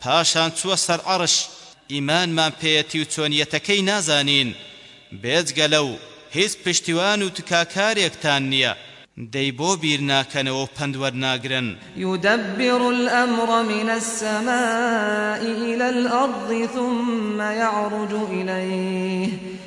پاشان چووە سەر عەڕش، ئیمانمان پێیەتی و چۆنییەتەکەی نازانین، بێجگە لەو هیچ پشتیوان و تکاکارێکتان نییە، دەی بۆ بیر ناکەنەوە و پەند وەرناگرن؟ یدبر الامر من السماء الی الارض ثم یعرج الیه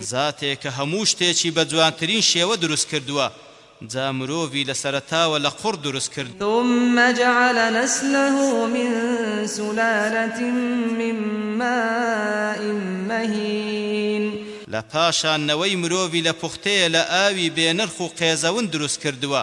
زاتێ کە هەموو شتێکی بە جوانترین شێوە دروست کردووە، جا مرۆڤی لە سەرەتاوە لە قوڕ دروست کردووە. ثم جعل نسله من سلالة من ماء مهین. لە پاشان نەوەی مرۆڤی لە پوختەیە لە ئاوی بێ نرخ و قێزەون دروست کردووە.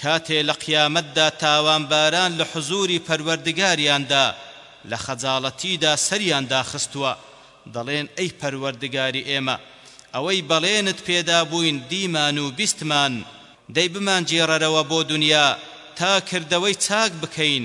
کاتێ لە قیامەتدا تاوانباران لە حزووری پەروەردگاریاندا لە خەجاڵەتیدا سەریان داخستووە، دەڵێن، ئەی پەروەردگاری ئێمە، ئەوەی بەڵێنت پێدابووین دیمان و بیستمان، دەی بمانگێڕەرەوە بۆ دونیا تا کردەوەی چاک بکەین،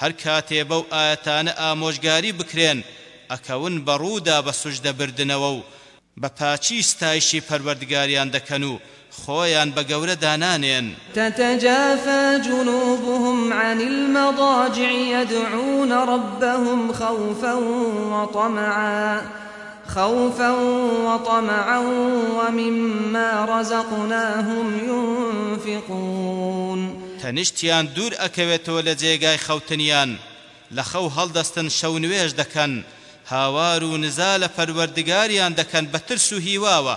هەر کاتێ بەو ئایەتانە ئامۆژگاری بکرێن ئەکەون بە ڕوودا بە سوجدە بردنەوە و بە پاچی ستایشی پەروەردگاریان دەکەن و خۆیان بە گەورە دانانێن. تتجافی جنوبهم عن المضاجع یدعون ربهم خوفا وطمعا. خوفا وطمعا ومما رزقناهم ينفقون. تەنیشتیان دوور ئەکەوێتەوە لە جێگای خەوتنیان، لە خەو هەڵدەستن شەو نوێژ دەکەن، هاوار و نزا لە پەروەردگاریان دەکەن بە ترس و هیواوە،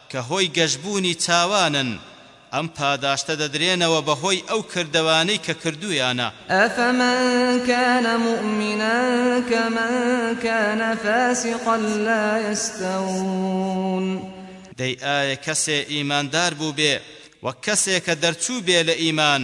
کە هۆی گەشبوونی تاوانن، ئەم پاداشتە دەدرێنەوە بەهۆی ئەو کردەوانەی کە کردوویانە. ئەفەمەن کانە موئمنا کەمەن کانە فاسقا لا یەستەوون. دەی ئایا کەسێ ئیماندار بووبێ وەک کەسێ کە دەرچووبێ لە ئیمان،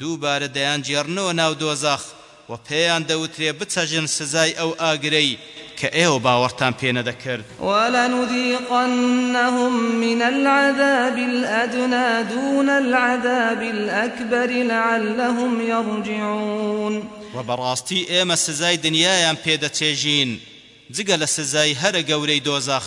دووبارە دەیانگێڕنەوە ناو دۆزەخ و پێیان دەوترێ بچەژن سزای ئەو ئاگرەی کە ئێوە باوەڕتان پێ نەدەکرد. ولنذیقنهم من العذاب الادنی دون العذاب الاکبر لعلهم یرجعون. وە بەڕاستی ئێمە سزای دنیایان پێ دەچێژین جگە لە سزای هەرە گەورەی دۆزەخ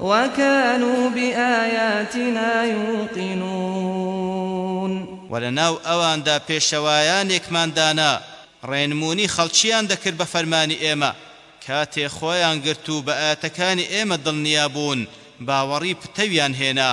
وکانوا بآیاتنا یوقنون. وە لەناو ئەواندا پێشەوایانێکمان دانا ڕێنمونی خەڵکیان دەکرد بە فەرمانی ئێمە کاتێ خۆیان گرت و بە ئایەتەکانی ئێمە دڵنیا بوون باوەڕی پتەویان هێنا.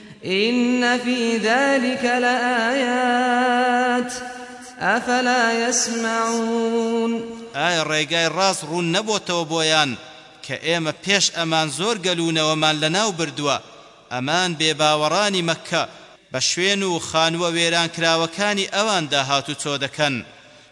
ان فی ذلک لآیات افلا یسمعون ئایا ڕێگای ڕاست ڕوون نەبۆتەوە بۆیان کە ئێمە پێش ئەمان زۆر گەل و نەوەمان لەناو بردووە ئەمان بێ باوەڕانی مەککە بە شوێن و خانووە وێرانکراوەکانی ئەواندا هاتوچۆ دەکەن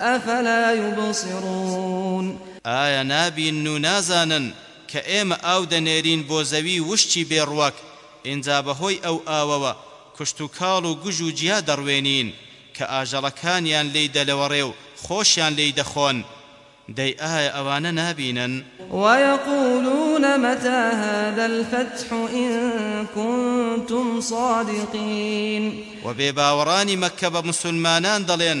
افلا یبصرون ئایا نابینن و نازانن کە ئێمە ئاو دەنێرین بۆ زەوی وشکی بێ ڕوەک ئینجا بەهۆی ئەو ئاوەوە کشتوکاڵ و گژ و گیا دەڕوێنین کە ئاژەڵەکانیان لێی دەلەوەڕێ و خۆشیان لێی دەخۆن دەی ئایا ئەوانە نابینن؟ ویقولون متی هذا الفتح ان کنتم صادقین وبێباوەڕانی مەککە بە موسولمانان دەڵێن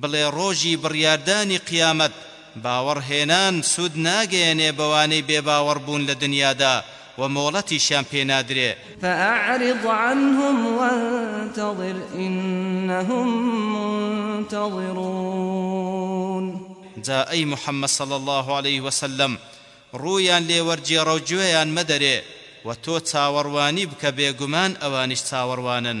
بڵێ ڕۆژی بڕیاردانی قیامەت باوەڕ هێنان سود ناگەیەنێ بەوانەی بێ باوەڕ بوون لە دنیادا وە مۆڵەتیشیان پێ نادرێ. فأعرض عنهم وانتظر انهم منتظرون. جا ئەی محمد صلی اللە علیە وسلم ڕوویان لێ وەرگێڕەو گوێیان مەدەرێ وە تۆ چاوەڕوانی بکە بێگومان ئەوانیش چاوەڕوانن.